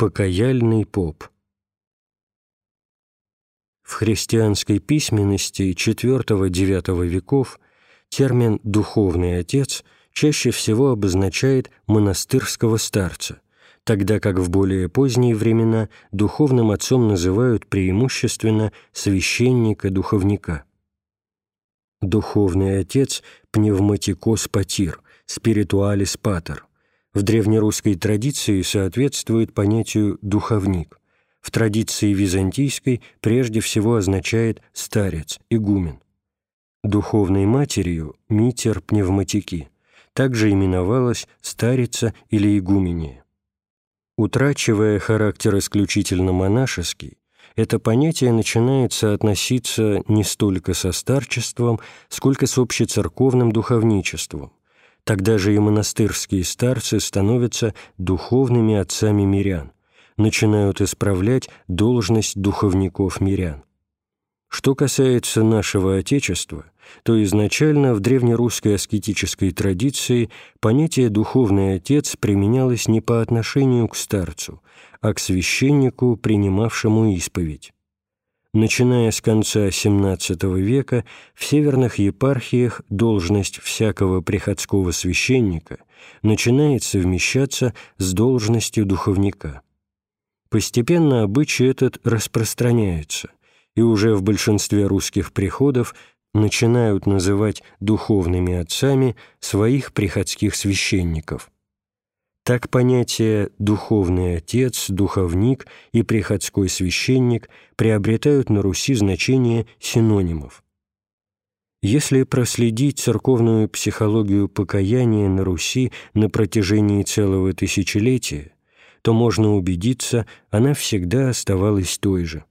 Покаяльный поп В христианской письменности IV-IX веков термин «духовный отец» чаще всего обозначает монастырского старца, тогда как в более поздние времена духовным отцом называют преимущественно священника-духовника. Духовный отец – пневматикос патир, спиритуалис патер. В древнерусской традиции соответствует понятию «духовник». В традиции византийской прежде всего означает «старец», «игумен». Духовной матерью – митер пневматики. Также именовалась старица или игумения. Утрачивая характер исключительно монашеский, это понятие начинает соотноситься не столько со старчеством, сколько с общецерковным духовничеством. Тогда же и монастырские старцы становятся духовными отцами мирян, начинают исправлять должность духовников мирян. Что касается нашего Отечества, то изначально в древнерусской аскетической традиции понятие «духовный отец» применялось не по отношению к старцу, а к священнику, принимавшему исповедь. Начиная с конца XVII века в северных епархиях должность всякого приходского священника начинает совмещаться с должностью духовника. Постепенно обычай этот распространяется, и уже в большинстве русских приходов начинают называть духовными отцами своих приходских священников – так понятия «духовный отец», «духовник» и «приходской священник» приобретают на Руси значение синонимов. Если проследить церковную психологию покаяния на Руси на протяжении целого тысячелетия, то можно убедиться, она всегда оставалась той же.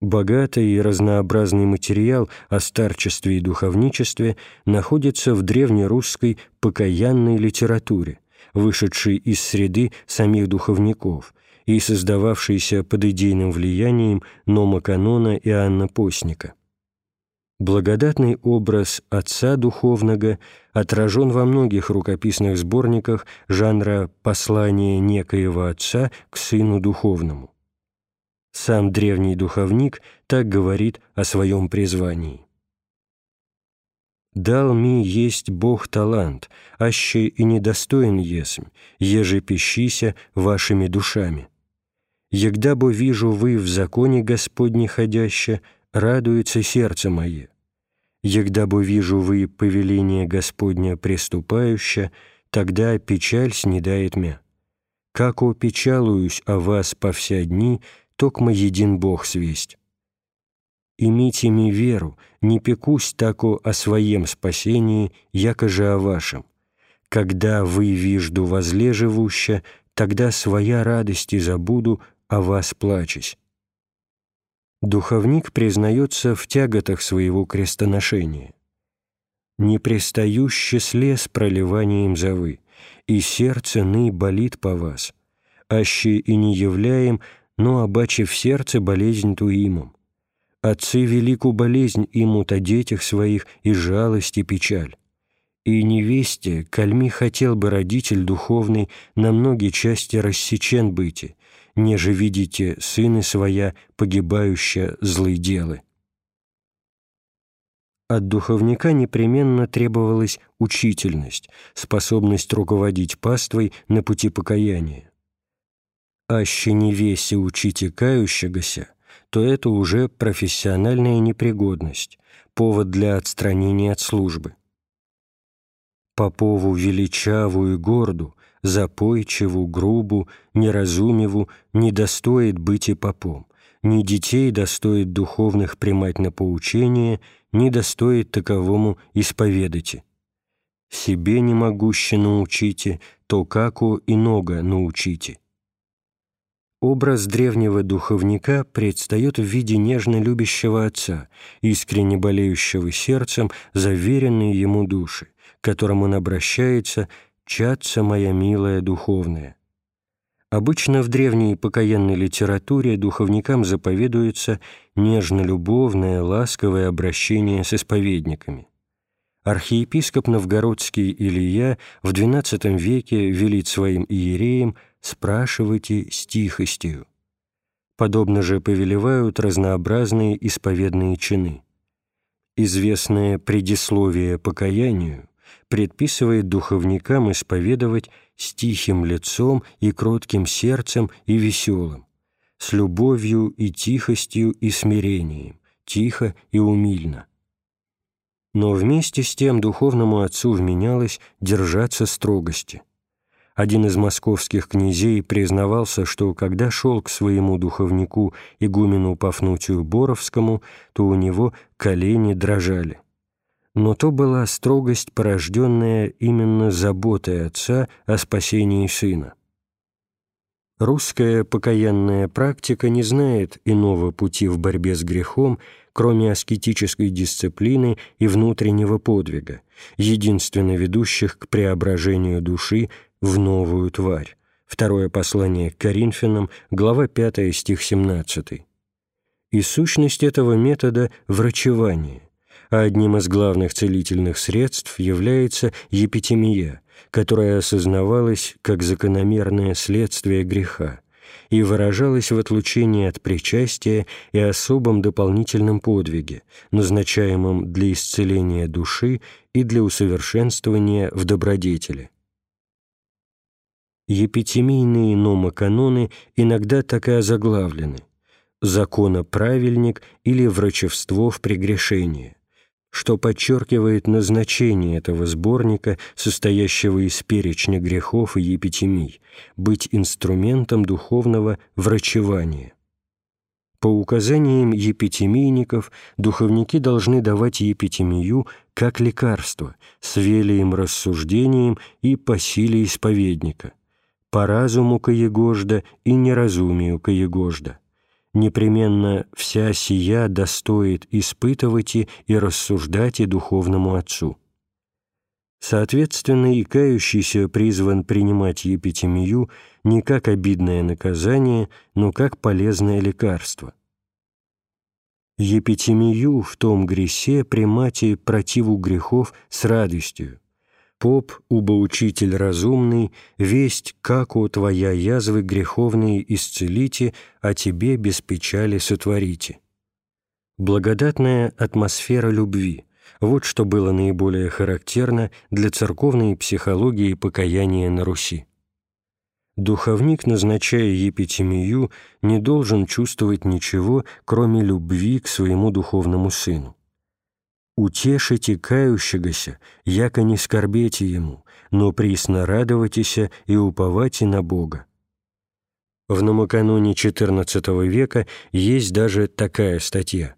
Богатый и разнообразный материал о старчестве и духовничестве находится в древнерусской покаянной литературе – вышедший из среды самих духовников и создававшийся под идейным влиянием Нома Канона и Анна Постника. Благодатный образ отца духовного отражен во многих рукописных сборниках жанра «послание некоего отца к сыну духовному». Сам древний духовник так говорит о своем призвании. Дал ми есть Бог талант, аще и недостоин есмь, еже пищися вашими душами. Егда бо вижу вы в законе Господне ходяще, радуется сердце мое. Егда бо вижу вы повеление Господня приступающе, тогда печаль снедает мя. Как опечалуюсь о вас по вся дни, токмо един Бог свесть имите ми веру, не пекусь тако о своем спасении, яко же о вашем. Когда вы вижду возле живуща, тогда своя радости забуду, о вас плачась. Духовник признается в тяготах своего крестоношения. «Не пристающе слез проливанием зовы, и сердце ны болит по вас, аще и не являем, но обаче в сердце болезнь туимом Отцы великую болезнь имут о детях своих и жалость и печаль. И невесте, кальми хотел бы родитель духовный на многие части рассечен быть, неже видите сыны своя, погибающая злые делы. От духовника непременно требовалась учительность, способность руководить паствой на пути покаяния. «Аще невесе учите кающегося, то это уже профессиональная непригодность, повод для отстранения от службы. Попову величавую и горду, запойчиву, грубу, неразумеву не достоит быть и попом, ни детей достоит духовных примать на поучение, не достоит таковому исповедати. Себе не могуще научите, то како иного научите. Образ древнего духовника предстает в виде нежно любящего отца, искренне болеющего сердцем за веренные ему души, к которым он обращается «Чадца моя милая духовная». Обычно в древней покаянной литературе духовникам заповедуется нежно-любовное, ласковое обращение с исповедниками. Архиепископ новгородский Илья в XII веке велит своим иереям спрашивайте с тихостью. Подобно же повелевают разнообразные исповедные чины. Известное предисловие покаянию предписывает духовникам исповедовать с тихим лицом и кротким сердцем и веселым, с любовью и тихостью и смирением, тихо и умильно. Но вместе с тем духовному отцу вменялось держаться строгости. Один из московских князей признавался, что когда шел к своему духовнику игумену Пафнутию Боровскому, то у него колени дрожали. Но то была строгость, порожденная именно заботой отца о спасении сына. Русская покаянная практика не знает иного пути в борьбе с грехом, кроме аскетической дисциплины и внутреннего подвига, единственно ведущих к преображению души в новую тварь. Второе послание к Коринфянам, глава 5, стих 17. И сущность этого метода – врачевание, а одним из главных целительных средств является епитемия – которая осознавалась как закономерное следствие греха и выражалась в отлучении от причастия и особом дополнительном подвиге, назначаемом для исцеления души и для усовершенствования в добродетели. Епитемийные номоканоны иногда так и озаглавлены «Законоправильник» или «Врачевство в прегрешении» что подчеркивает назначение этого сборника, состоящего из перечня грехов и епитемий, быть инструментом духовного врачевания. По указаниям епитемийников духовники должны давать епитемию как лекарство, с велием рассуждением и по силе исповедника, по разуму каегожда и неразумию каегожда непременно вся сия достоит испытывать и рассуждать и духовному отцу. Соответственно, и кающийся призван принимать епитемию не как обидное наказание, но как полезное лекарство. Епитемию в том гресе примати противу грехов с радостью, Поп, убоучитель разумный, весть, как у твоя язвы греховные исцелите, а тебе без печали сотворите. Благодатная атмосфера любви – вот что было наиболее характерно для церковной психологии покаяния на Руси. Духовник, назначая епитемию, не должен чувствовать ничего, кроме любви к своему духовному сыну утешите кающегося, яко не скорбете ему, но присно радоватися и уповайте на Бога. В номоканоне XIV века есть даже такая статья.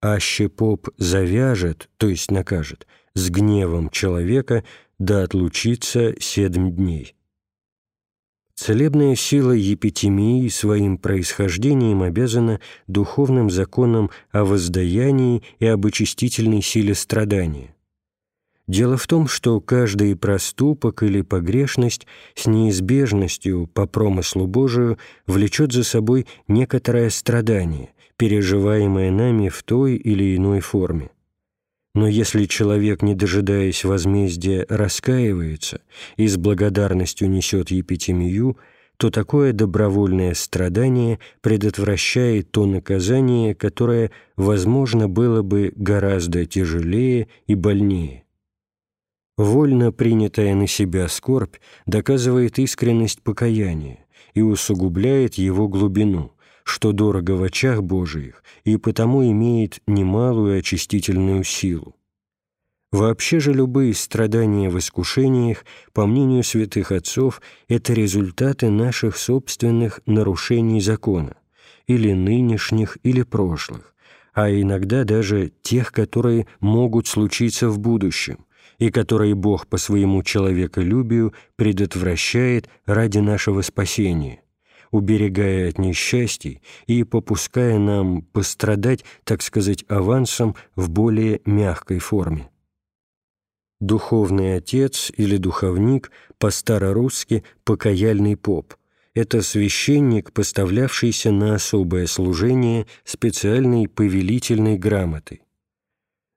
«Аще поп завяжет, то есть накажет, с гневом человека, да отлучится седм дней». Целебная сила епитемии своим происхождением обязана духовным законам о воздаянии и об очистительной силе страдания. Дело в том, что каждый проступок или погрешность с неизбежностью по промыслу Божию влечет за собой некоторое страдание, переживаемое нами в той или иной форме. Но если человек, не дожидаясь возмездия, раскаивается и с благодарностью несет епитемию, то такое добровольное страдание предотвращает то наказание, которое, возможно, было бы гораздо тяжелее и больнее. Вольно принятая на себя скорбь доказывает искренность покаяния и усугубляет его глубину – что дорого в очах Божиих и потому имеет немалую очистительную силу. Вообще же любые страдания в искушениях, по мнению святых отцов, это результаты наших собственных нарушений закона, или нынешних, или прошлых, а иногда даже тех, которые могут случиться в будущем, и которые Бог по своему человеколюбию предотвращает ради нашего спасения уберегая от несчастий и попуская нам пострадать, так сказать, авансом в более мягкой форме. Духовный отец или духовник по-старорусски «покаяльный поп» – это священник, поставлявшийся на особое служение специальной повелительной грамотой.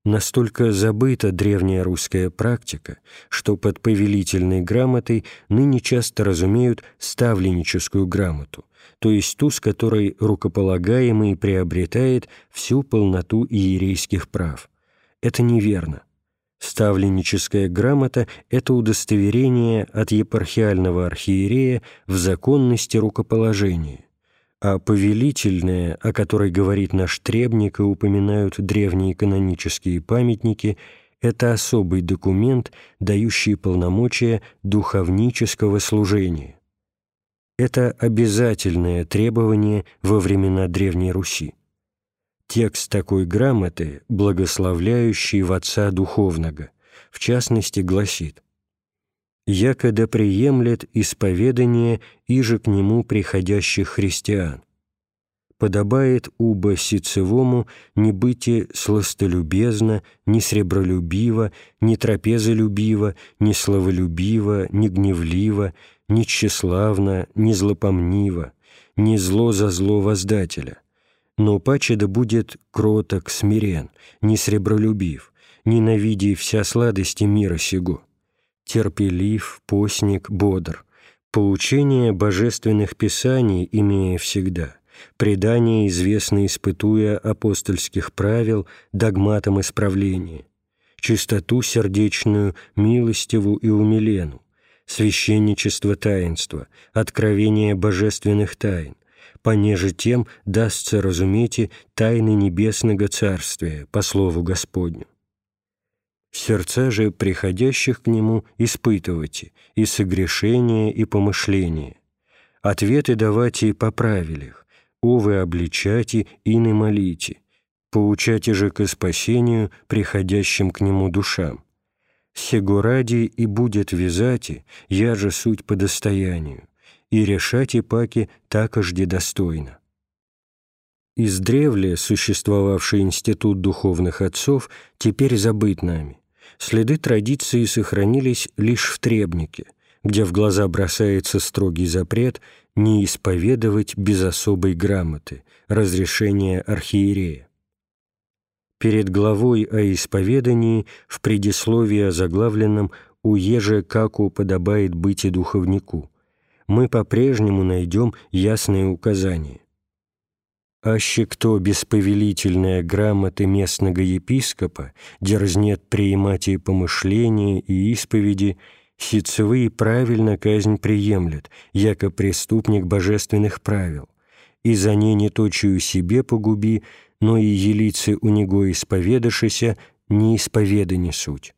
Настолько забыта древняя русская практика, что под повелительной грамотой ныне часто разумеют ставленническую грамоту, то есть ту, с которой рукополагаемый приобретает всю полноту иерейских прав. Это неверно. Ставленническая грамота – это удостоверение от епархиального архиерея в законности рукоположения, а повелительная, о которой говорит наш требник и упоминают древние канонические памятники, это особый документ, дающий полномочия духовнического служения. Это обязательное требование во времена Древней Руси. Текст такой грамоты, благословляющий в Отца Духовного, в частности, гласит «Яко да приемлет исповедание иже к нему приходящих христиан. Подобает уба сицевому не быти сластолюбезно, ни сребролюбиво, ни трапезолюбиво, ни славолюбиво, ни гневливо, ни тщеславно, ни злопомниво, ни зло за зло воздателя» но паче да будет кроток, смирен, не сребролюбив, ненавиди вся сладости мира сего, терпелив, постник, бодр, поучение божественных писаний имея всегда, предание известно испытуя апостольских правил догматом исправления, чистоту сердечную, милостиву и умилену, священничество таинства, откровение божественных тайн, понеже тем дастся разумейте тайны небесного царствия по слову Господню. Сердца же приходящих к Нему испытывайте и согрешения, и помышления. Ответы давайте по правилях, овы обличайте и не молите, поучайте же к спасению приходящим к Нему душам. Сего ради и будет вязати, я же суть по достоянию, и решать и паки такожде достойно. Издревле существовавший институт духовных отцов теперь забыт нами. Следы традиции сохранились лишь в Требнике, где в глаза бросается строгий запрет не исповедовать без особой грамоты, разрешения архиерея. Перед главой о исповедании в предисловии о заглавленном «У еже каку подобает быть и духовнику», мы по-прежнему найдем ясные указания. Аще кто без повелительной грамоты местного епископа дерзнет приимать и помышления, и исповеди, сицевые правильно казнь приемлет, яко преступник божественных правил, и за ней не точию себе погуби, но и елицы у него исповедашися не исповедани суть.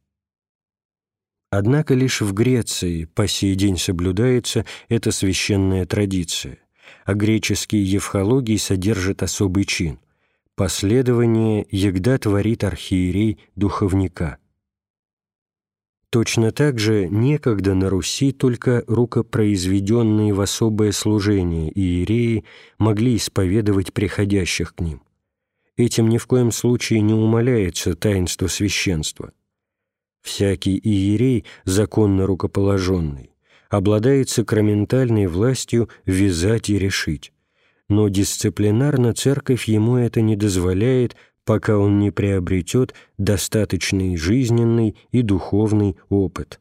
Однако лишь в Греции по сей день соблюдается эта священная традиция, а греческие евхологии содержат особый чин – последование «егда творит архиерей духовника». Точно так же некогда на Руси только рукопроизведенные в особое служение иереи могли исповедовать приходящих к ним. Этим ни в коем случае не умаляется таинство священства – Всякий иерей, законно рукоположенный, обладает сакраментальной властью вязать и решить, но дисциплинарно церковь ему это не дозволяет, пока он не приобретет достаточный жизненный и духовный опыт.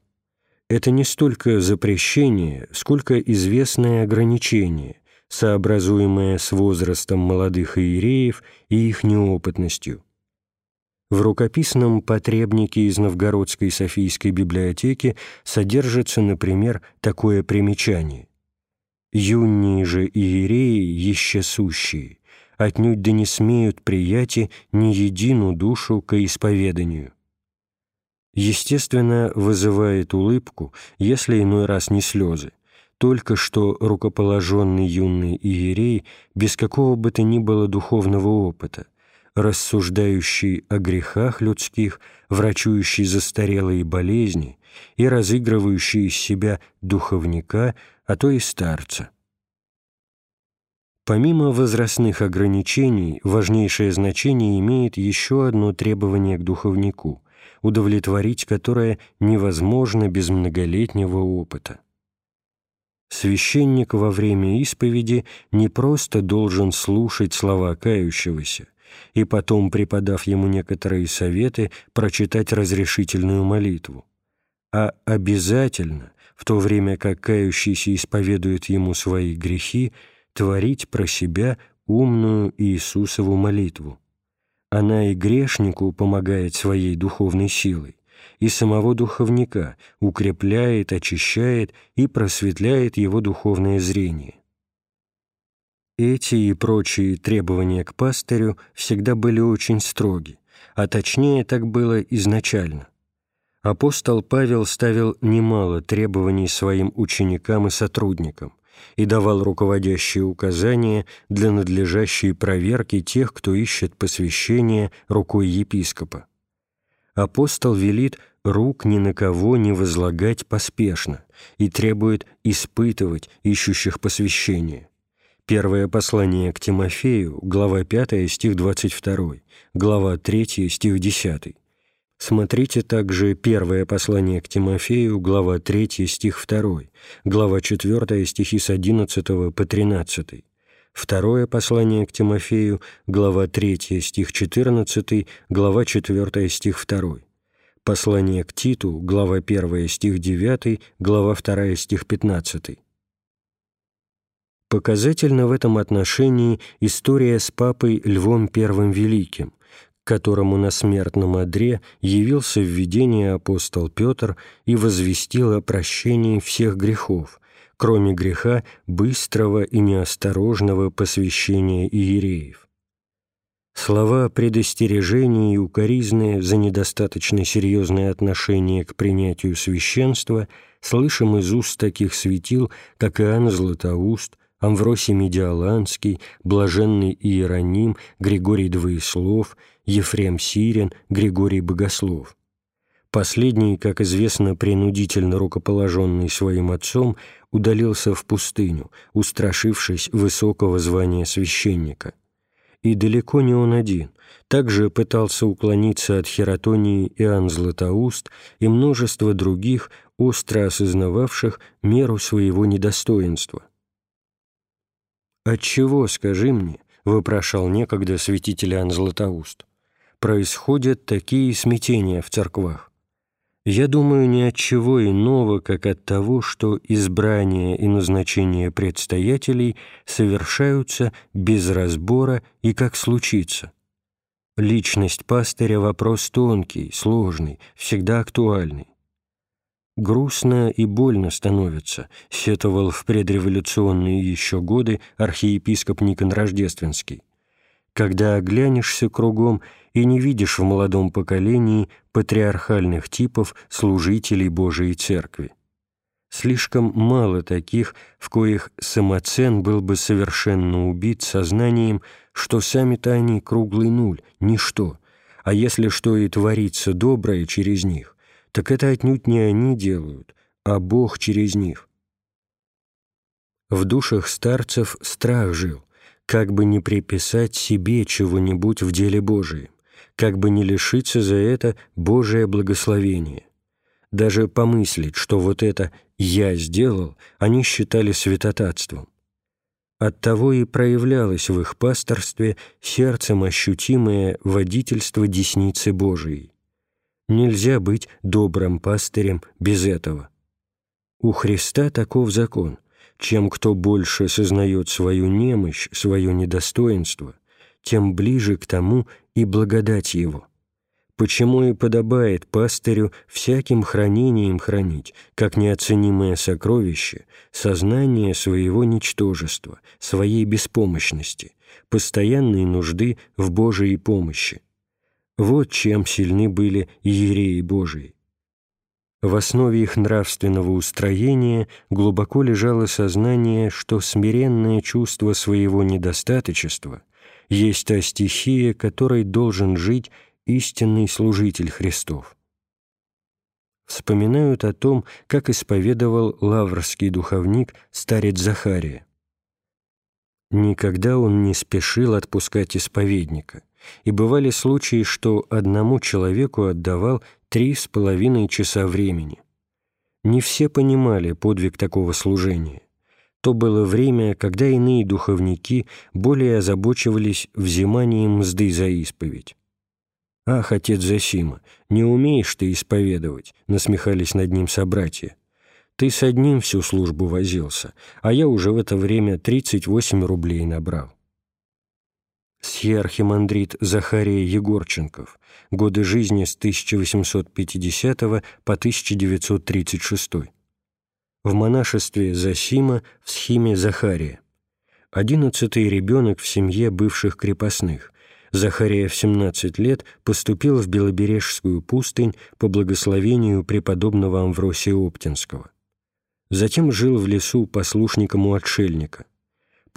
Это не столько запрещение, сколько известное ограничение, сообразуемое с возрастом молодых иереев и их неопытностью. В рукописном потребнике из Новгородской Софийской библиотеки содержится, например, такое примечание. «Юнние же иереи, еще сущие, отнюдь да не смеют прияти ни едину душу ко исповеданию». Естественно, вызывает улыбку, если иной раз не слезы, только что рукоположенный юный иерей без какого бы то ни было духовного опыта – рассуждающий о грехах людских, врачующий застарелые болезни и разыгрывающий из себя духовника, а то и старца. Помимо возрастных ограничений, важнейшее значение имеет еще одно требование к духовнику, удовлетворить которое невозможно без многолетнего опыта. Священник во время исповеди не просто должен слушать слова кающегося, и потом, преподав ему некоторые советы, прочитать разрешительную молитву. А обязательно, в то время как кающийся исповедует ему свои грехи, творить про себя умную Иисусову молитву. Она и грешнику помогает своей духовной силой, и самого духовника укрепляет, очищает и просветляет его духовное зрение. Эти и прочие требования к пастырю всегда были очень строги, а точнее так было изначально. Апостол Павел ставил немало требований своим ученикам и сотрудникам и давал руководящие указания для надлежащей проверки тех, кто ищет посвящение рукой епископа. Апостол велит рук ни на кого не возлагать поспешно и требует испытывать ищущих посвящения. Первое послание к Тимофею, глава 5, стих 22, глава 3, стих 10. Смотрите также первое послание к Тимофею, глава 3, стих 2, глава 4, стихи с 11 по 13. Второе послание к Тимофею, глава 3, стих 14, глава 4, стих 2. Послание к Титу, глава 1, стих 9, глава 2, стих 15. Показательна в этом отношении история с папой Львом I Великим, которому на смертном одре явился в видении апостол Петр и возвестил о прощении всех грехов, кроме греха быстрого и неосторожного посвящения иереев. Слова предостережения и укоризны за недостаточно серьезное отношение к принятию священства слышим из уст таких светил, как Иоанн Златоуст, Амвросий Медиаланский, Блаженный Иероним, Григорий Двоеслов, Ефрем Сирин, Григорий Богослов. Последний, как известно, принудительно рукоположенный своим отцом, удалился в пустыню, устрашившись высокого звания священника. И далеко не он один. Также пытался уклониться от хератонии Иоанн Златоуст и множество других, остро осознававших меру своего недостоинства. «Отчего, скажи мне, — вопрошал некогда святитель Иоанн Златоуст, — происходят такие смятения в церквах? Я думаю, ни от чего иного, как от того, что избрание и назначение предстоятелей совершаются без разбора и как случится. Личность пастыря — вопрос тонкий, сложный, всегда актуальный. Грустно и больно становится, сетовал в предреволюционные еще годы архиепископ Никон Рождественский, когда оглянешься кругом и не видишь в молодом поколении патриархальных типов служителей Божией Церкви. Слишком мало таких, в коих самоцен был бы совершенно убит сознанием, что сами-то они круглый нуль, ничто, а если что и творится доброе через них, так это отнюдь не они делают, а Бог через них. В душах старцев страх жил, как бы не приписать себе чего-нибудь в деле Божием, как бы не лишиться за это Божие благословение. Даже помыслить, что вот это «я сделал», они считали святотатством. Оттого и проявлялось в их пасторстве сердцем ощутимое водительство десницы Божией. Нельзя быть добрым пастырем без этого. У Христа таков закон. Чем кто больше сознает свою немощь, свое недостоинство, тем ближе к тому и благодать Его. Почему и подобает пастырю всяким хранением хранить, как неоценимое сокровище, сознание своего ничтожества, своей беспомощности, постоянной нужды в Божией помощи, вот чем сильны были иереи Божии. В основе их нравственного устроения глубоко лежало сознание, что смиренное чувство своего недостаточества есть та стихия, которой должен жить истинный служитель Христов. Вспоминают о том, как исповедовал лаврский духовник старец Захария. Никогда он не спешил отпускать исповедника и бывали случаи, что одному человеку отдавал три с половиной часа времени. Не все понимали подвиг такого служения. То было время, когда иные духовники более озабочивались взиманием мзды за исповедь. «Ах, отец Засима, не умеешь ты исповедовать», — насмехались над ним собратья. «Ты с одним всю службу возился, а я уже в это время 38 рублей набрал». Схиархимандрит Захария Егорченков. Годы жизни с 1850 по 1936. В монашестве Засима в схиме Захария. Одиннадцатый ребенок в семье бывших крепостных. Захария в 17 лет поступил в Белобережскую пустынь по благословению преподобного Амвросия Оптинского. Затем жил в лесу послушником у отшельника –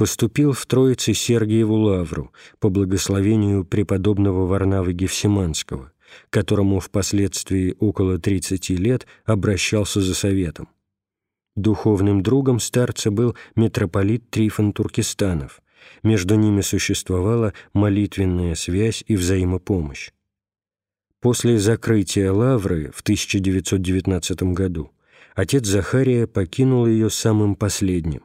поступил в Троице Сергиеву Лавру по благословению преподобного Варнавы Гефсиманского, которому впоследствии около 30 лет обращался за советом. Духовным другом старца был митрополит Трифон Туркестанов. Между ними существовала молитвенная связь и взаимопомощь. После закрытия Лавры в 1919 году отец Захария покинул ее самым последним,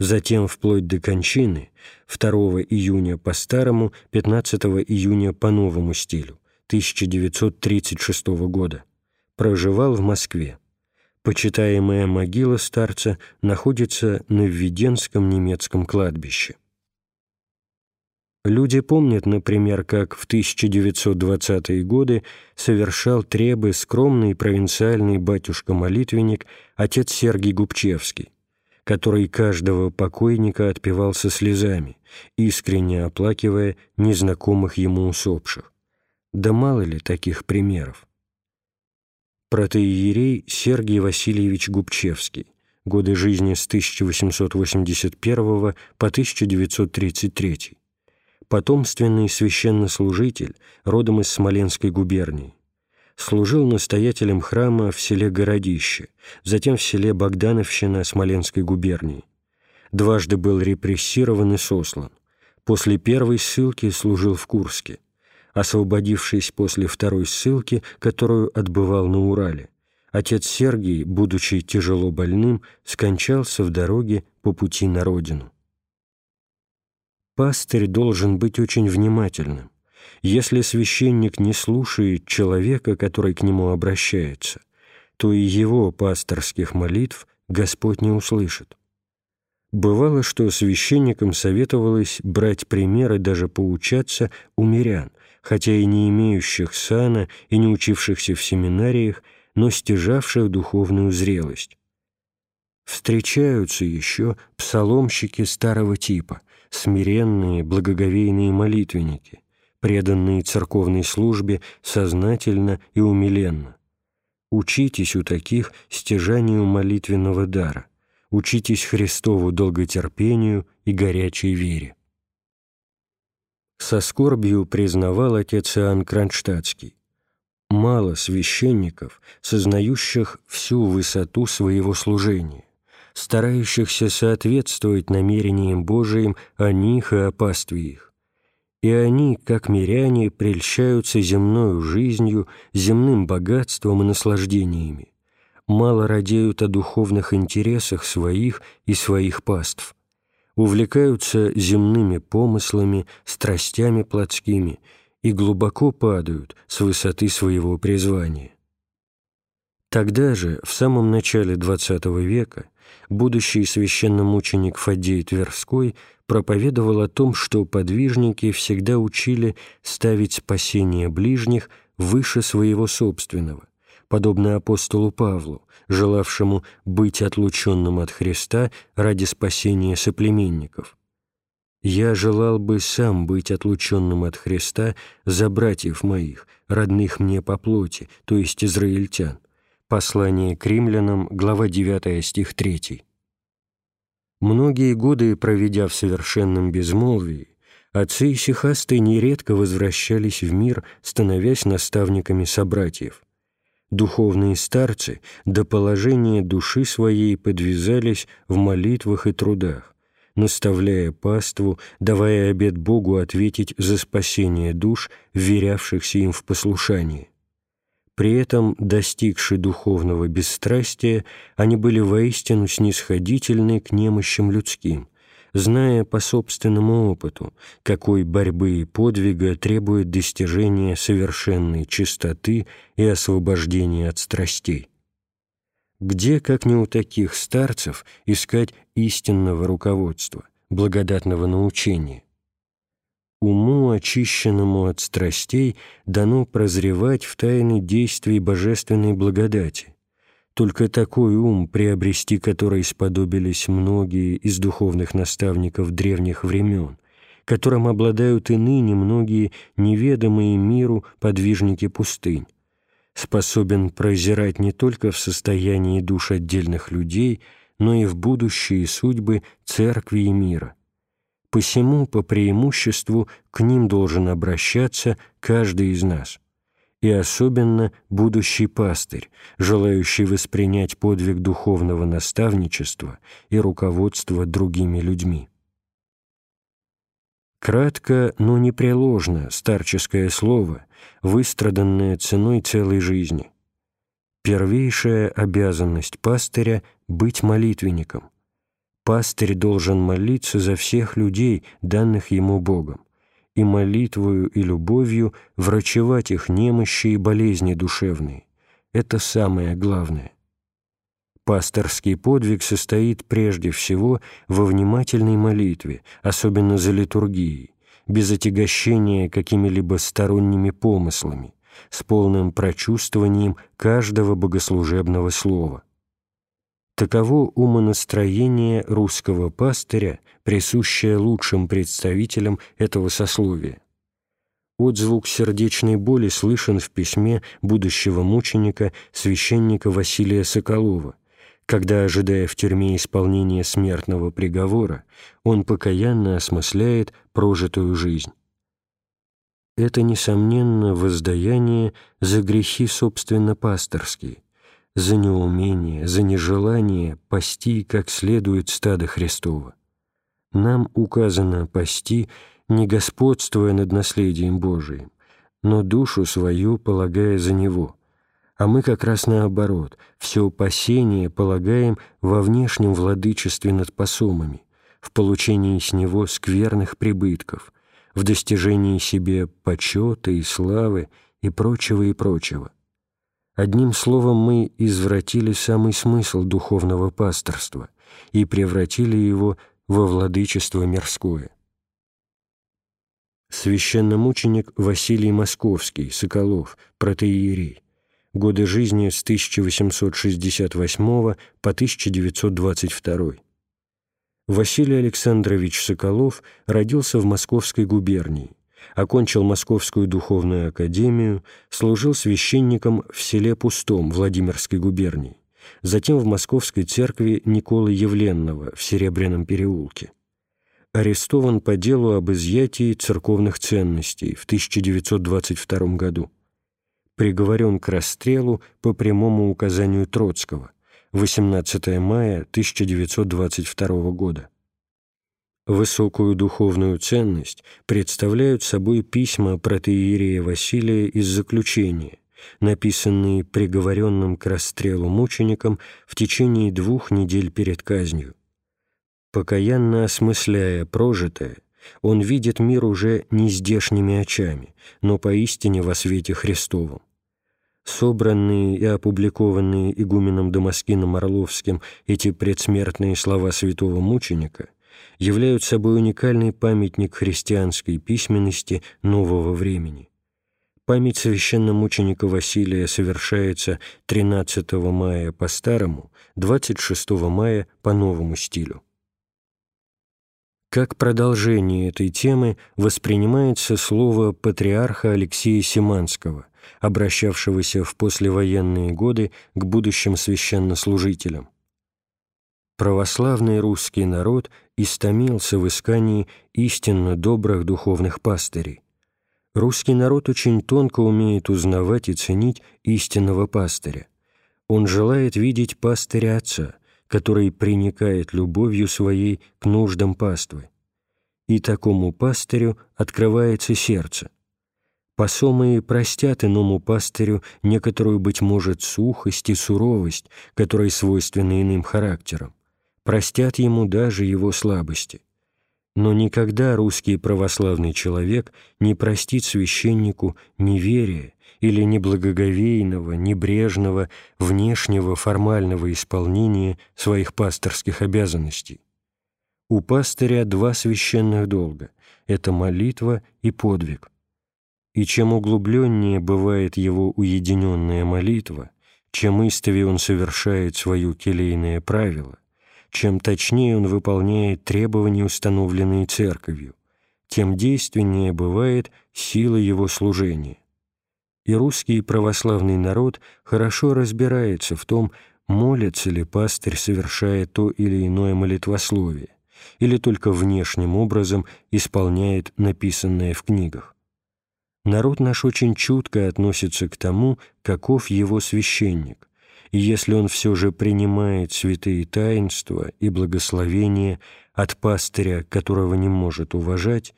Затем, вплоть до кончины, 2 июня по старому, 15 июня по новому стилю, 1936 года, проживал в Москве. Почитаемая могила старца находится на Введенском немецком кладбище. Люди помнят, например, как в 1920-е годы совершал требы скромный провинциальный батюшка-молитвенник отец Сергий Губчевский который каждого покойника отпевал со слезами, искренне оплакивая незнакомых ему усопших. Да мало ли таких примеров? Протеерей Сергий Васильевич Губчевский, годы жизни с 1881 по 1933, потомственный священнослужитель, родом из Смоленской губернии, служил настоятелем храма в селе Городище, затем в селе Богдановщина Смоленской губернии. Дважды был репрессирован и сослан. После первой ссылки служил в Курске. Освободившись после второй ссылки, которую отбывал на Урале, отец Сергий, будучи тяжело больным, скончался в дороге по пути на родину. Пастырь должен быть очень внимательным, если священник не слушает человека, который к нему обращается, то и его пасторских молитв Господь не услышит. Бывало, что священникам советовалось брать примеры, даже поучаться у мирян, хотя и не имеющих сана и не учившихся в семинариях, но стяжавших духовную зрелость. Встречаются еще псаломщики старого типа, смиренные, благоговейные молитвенники, преданные церковной службе сознательно и умиленно. Учитесь у таких стяжанию молитвенного дара, учитесь Христову долготерпению и горячей вере. Со скорбью признавал отец Иоанн Кронштадтский. Мало священников, сознающих всю высоту своего служения, старающихся соответствовать намерениям Божиим о них и о пастве их и они, как миряне, прельщаются земною жизнью, земным богатством и наслаждениями, мало радеют о духовных интересах своих и своих паств, увлекаются земными помыслами, страстями плотскими и глубоко падают с высоты своего призвания. Тогда же, в самом начале XX века, будущий священномученик Фаддей Тверской проповедовал о том, что подвижники всегда учили ставить спасение ближних выше своего собственного, подобно апостолу Павлу, желавшему быть отлученным от Христа ради спасения соплеменников. «Я желал бы сам быть отлученным от Христа за братьев моих, родных мне по плоти, то есть израильтян». Послание к римлянам, глава 9, стих 3. Многие годы, проведя в совершенном безмолвии, отцы и сихасты нередко возвращались в мир, становясь наставниками собратьев. Духовные старцы до положения души своей подвязались в молитвах и трудах, наставляя паству, давая обет Богу ответить за спасение душ, вверявшихся им в послушание. При этом, достигши духовного бесстрастия, они были воистину снисходительны к немощам людским, зная по собственному опыту, какой борьбы и подвига требует достижения совершенной чистоты и освобождения от страстей. Где, как не у таких старцев, искать истинного руководства, благодатного научения? Уму, очищенному от страстей, дано прозревать в тайны действий божественной благодати. Только такой ум, приобрести который сподобились многие из духовных наставников древних времен, которым обладают и ныне многие неведомые миру подвижники пустынь, способен прозирать не только в состоянии душ отдельных людей, но и в будущие судьбы церкви и мира. Посему, по преимуществу, к ним должен обращаться каждый из нас, и особенно будущий пастырь, желающий воспринять подвиг духовного наставничества и руководства другими людьми. Кратко, но непреложно старческое слово, выстраданное ценой целой жизни. Первейшая обязанность пастыря — быть молитвенником — Пастырь должен молиться за всех людей, данных ему Богом, и молитвою и любовью врачевать их немощи и болезни душевные. Это самое главное. Пасторский подвиг состоит прежде всего во внимательной молитве, особенно за литургией, без отягощения какими-либо сторонними помыслами, с полным прочувствованием каждого богослужебного слова. Таково умонастроение русского пастыря, присущее лучшим представителям этого сословия. Отзвук сердечной боли слышен в письме будущего мученика священника Василия Соколова, когда, ожидая в тюрьме исполнения смертного приговора, он покаянно осмысляет прожитую жизнь. Это, несомненно, воздаяние за грехи собственно пасторские – за неумение, за нежелание пасти как следует стадо Христова. Нам указано пасти, не господствуя над наследием Божиим, но душу свою полагая за него, а мы как раз наоборот, все упасение полагаем во внешнем владычестве над посомами, в получении с него скверных прибытков, в достижении себе почета и славы и прочего и прочего. Одним словом, мы извратили самый смысл духовного пасторства и превратили его во владычество мирское. Священномученик Василий Московский, Соколов, протеерей. Годы жизни с 1868 по 1922. Василий Александрович Соколов родился в Московской губернии окончил Московскую духовную академию, служил священником в селе Пустом Владимирской губернии, затем в Московской церкви Николы Явленного в Серебряном переулке. Арестован по делу об изъятии церковных ценностей в 1922 году. Приговорен к расстрелу по прямому указанию Троцкого 18 мая 1922 года. Высокую духовную ценность представляют собой письма протеерея Василия из заключения, написанные приговоренным к расстрелу мученикам в течение двух недель перед казнью. Покаянно осмысляя прожитое, он видит мир уже не здешними очами, но поистине во свете Христовом. Собранные и опубликованные игуменом Дамаскином Орловским эти предсмертные слова святого мученика – являют собой уникальный памятник христианской письменности нового времени. Память священномученика Василия совершается 13 мая по старому, 26 мая по новому стилю. Как продолжение этой темы воспринимается слово патриарха Алексея Симанского, обращавшегося в послевоенные годы к будущим священнослужителям православный русский народ истомился в искании истинно добрых духовных пастырей. Русский народ очень тонко умеет узнавать и ценить истинного пастыря. Он желает видеть пастыря Отца, который приникает любовью своей к нуждам паствы. И такому пастырю открывается сердце. Посомы простят иному пастырю некоторую, быть может, сухость и суровость, которые свойственны иным характерам, простят ему даже его слабости. Но никогда русский православный человек не простит священнику неверия или неблагоговейного, небрежного, внешнего формального исполнения своих пасторских обязанностей. У пастыря два священных долга – это молитва и подвиг. И чем углубленнее бывает его уединенная молитва, чем истовее он совершает свое келейное правило, чем точнее он выполняет требования, установленные церковью, тем действеннее бывает сила его служения. И русский православный народ хорошо разбирается в том, молится ли пастырь, совершая то или иное молитвословие, или только внешним образом исполняет написанное в книгах. Народ наш очень чутко относится к тому, каков его священник, и если он все же принимает святые таинства и благословения от пастыря, которого не может уважать,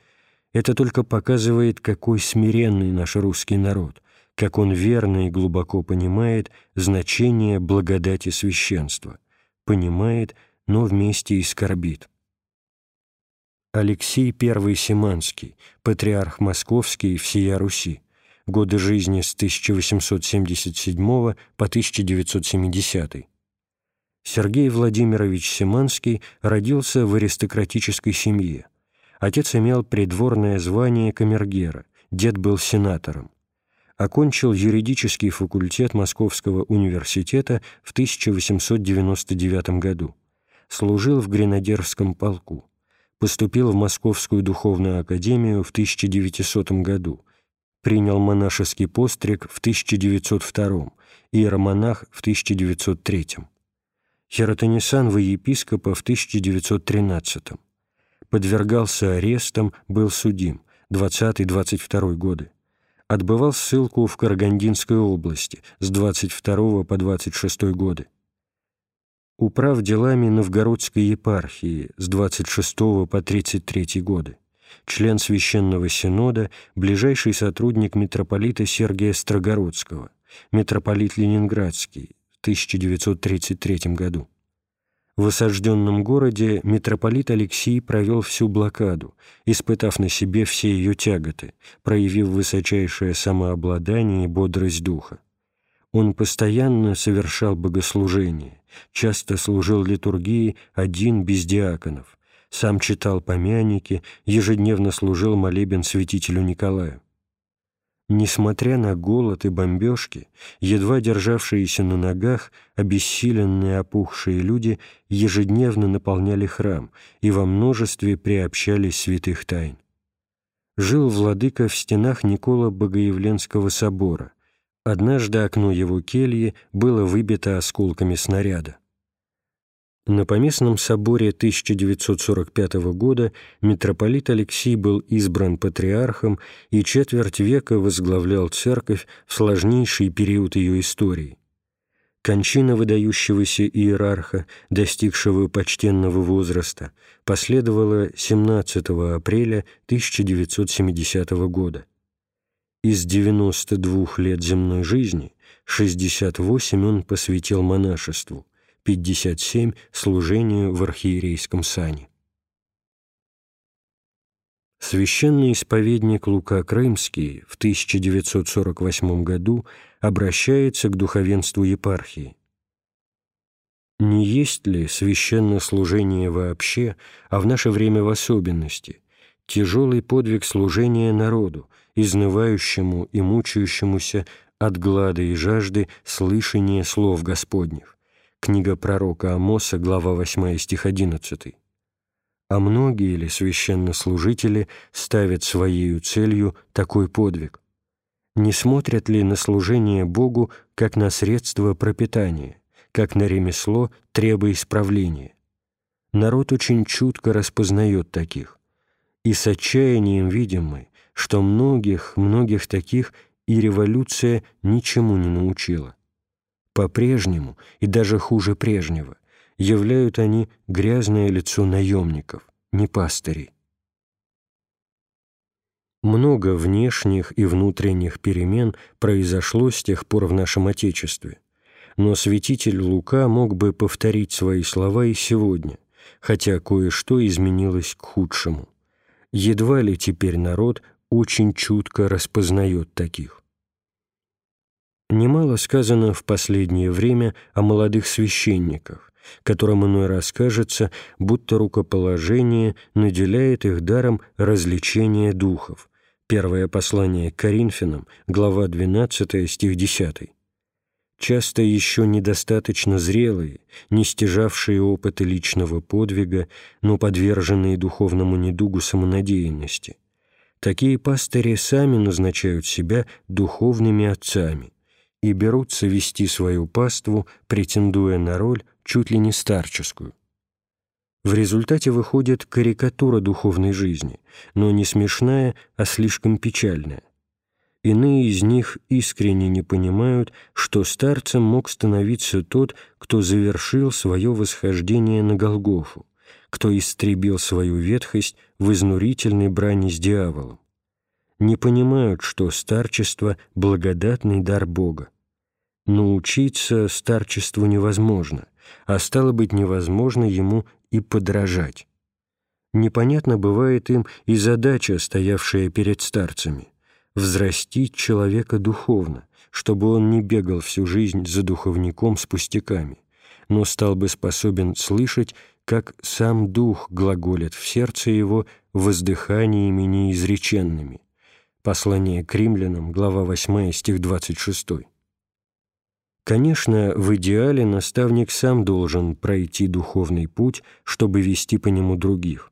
это только показывает, какой смиренный наш русский народ, как он верно и глубоко понимает значение благодати священства, понимает, но вместе и скорбит. Алексей I Симанский, патриарх Московский всея Руси, годы жизни с 1877 по 1970. Сергей Владимирович Симанский родился в аристократической семье. Отец имел придворное звание камергера, дед был сенатором. Окончил юридический факультет Московского университета в 1899 году. Служил в гренадерском полку поступил в Московскую духовную академию в 1900 году, принял монашеский постриг в 1902 и иеромонах в 1903. Херотонисан во епископа в 1913. Подвергался арестам, был судим 20-22 годы. Отбывал ссылку в Карагандинской области с 22 по 26 годы управ делами Новгородской епархии с 26 по 33 годы, член Священного Синода, ближайший сотрудник митрополита Сергия Строгородского, митрополит Ленинградский в 1933 году. В осажденном городе митрополит Алексий провел всю блокаду, испытав на себе все ее тяготы, проявив высочайшее самообладание и бодрость духа. Он постоянно совершал богослужение, часто служил литургии один без диаконов, сам читал помяники, ежедневно служил молебен святителю Николаю. Несмотря на голод и бомбежки, едва державшиеся на ногах, обессиленные опухшие люди ежедневно наполняли храм и во множестве приобщались святых тайн. Жил владыка в стенах Никола Богоявленского собора – Однажды окно его кельи было выбито осколками снаряда. На Поместном соборе 1945 года митрополит Алексий был избран патриархом и четверть века возглавлял церковь в сложнейший период ее истории. Кончина выдающегося иерарха, достигшего почтенного возраста, последовала 17 апреля 1970 года. Из 92 лет земной жизни 68 он посвятил монашеству, 57 – служению в архиерейском сане. Священный исповедник Лука Крымский в 1948 году обращается к духовенству епархии. Не есть ли священнослужение вообще, а в наше время в особенности, тяжелый подвиг служения народу, изнывающему и мучающемуся от глада и жажды слышания слов Господних. Книга пророка Амоса, глава 8, стих 11. А многие ли священнослужители ставят своей целью такой подвиг? Не смотрят ли на служение Богу как на средство пропитания, как на ремесло, требуя исправления? Народ очень чутко распознает таких. И с отчаянием видим мы, что многих, многих таких и революция ничему не научила. По-прежнему, и даже хуже прежнего, являют они грязное лицо наемников, не пастырей. Много внешних и внутренних перемен произошло с тех пор в нашем Отечестве, но святитель Лука мог бы повторить свои слова и сегодня, хотя кое-что изменилось к худшему. Едва ли теперь народ очень чутко распознает таких. Немало сказано в последнее время о молодых священниках, которым иной раз кажется, будто рукоположение наделяет их даром развлечения духов. Первое послание к Коринфянам, глава 12, стих 10. Часто еще недостаточно зрелые, не стяжавшие опыта личного подвига, но подверженные духовному недугу самонадеянности. Такие пастыри сами назначают себя духовными отцами и берутся вести свою паству, претендуя на роль чуть ли не старческую. В результате выходит карикатура духовной жизни, но не смешная, а слишком печальная. Иные из них искренне не понимают, что старцем мог становиться тот, кто завершил свое восхождение на Голгофу, кто истребил свою ветхость в изнурительной брани с дьяволом. Не понимают, что старчество — благодатный дар Бога, научиться старчеству невозможно, а стало быть, невозможно ему и подражать. Непонятно бывает им и задача, стоявшая перед старцами – взрастить человека духовно, чтобы он не бегал всю жизнь за духовником с пустяками, но стал бы способен слышать, как сам дух глаголит в сердце его воздыханиями неизреченными. Послание к римлянам, глава 8, стих 26. Конечно, в идеале наставник сам должен пройти духовный путь, чтобы вести по нему других.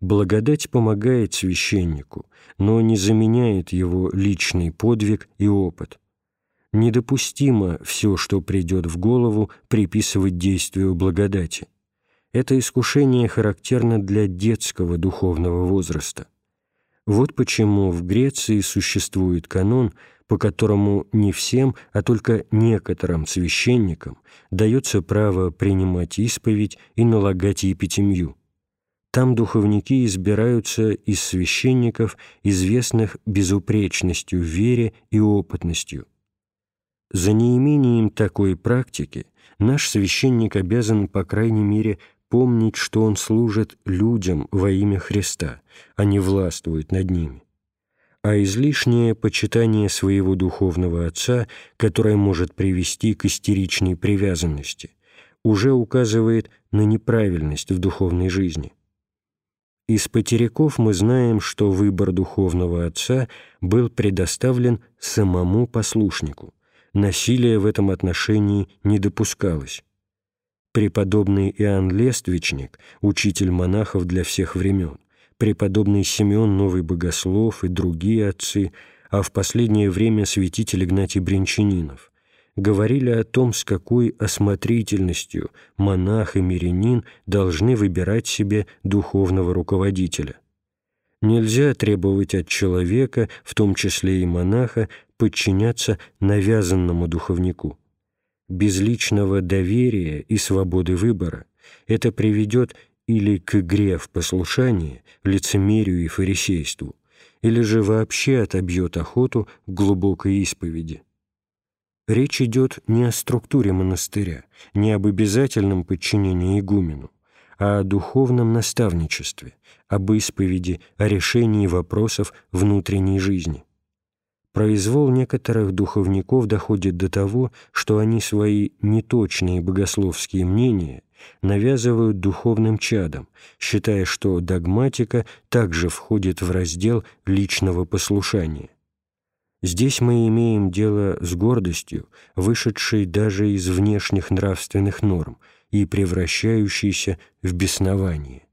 Благодать помогает священнику, но не заменяет его личный подвиг и опыт. Недопустимо все, что придет в голову, приписывать действию благодати. Это искушение характерно для детского духовного возраста. Вот почему в Греции существует канон – по которому не всем, а только некоторым священникам дается право принимать исповедь и налагать епитемью. Там духовники избираются из священников, известных безупречностью в вере и опытностью. За неимением такой практики наш священник обязан, по крайней мере, помнить, что он служит людям во имя Христа, а не властвует над ними а излишнее почитание своего духовного отца, которое может привести к истеричной привязанности, уже указывает на неправильность в духовной жизни. Из потеряков мы знаем, что выбор духовного отца был предоставлен самому послушнику. Насилие в этом отношении не допускалось. Преподобный Иоанн Лествичник, учитель монахов для всех времен, преподобный Симеон Новый Богослов и другие отцы, а в последнее время святитель Игнатий Бринчанинов, говорили о том, с какой осмотрительностью монах и мирянин должны выбирать себе духовного руководителя. Нельзя требовать от человека, в том числе и монаха, подчиняться навязанному духовнику. Без личного доверия и свободы выбора это приведет или к игре в послушание, лицемерию и фарисейству, или же вообще отобьет охоту к глубокой исповеди. Речь идет не о структуре монастыря, не об обязательном подчинении игумену, а о духовном наставничестве, об исповеди, о решении вопросов внутренней жизни. Произвол некоторых духовников доходит до того, что они свои неточные богословские мнения навязывают духовным чадам, считая, что догматика также входит в раздел личного послушания. Здесь мы имеем дело с гордостью, вышедшей даже из внешних нравственных норм и превращающейся в беснование.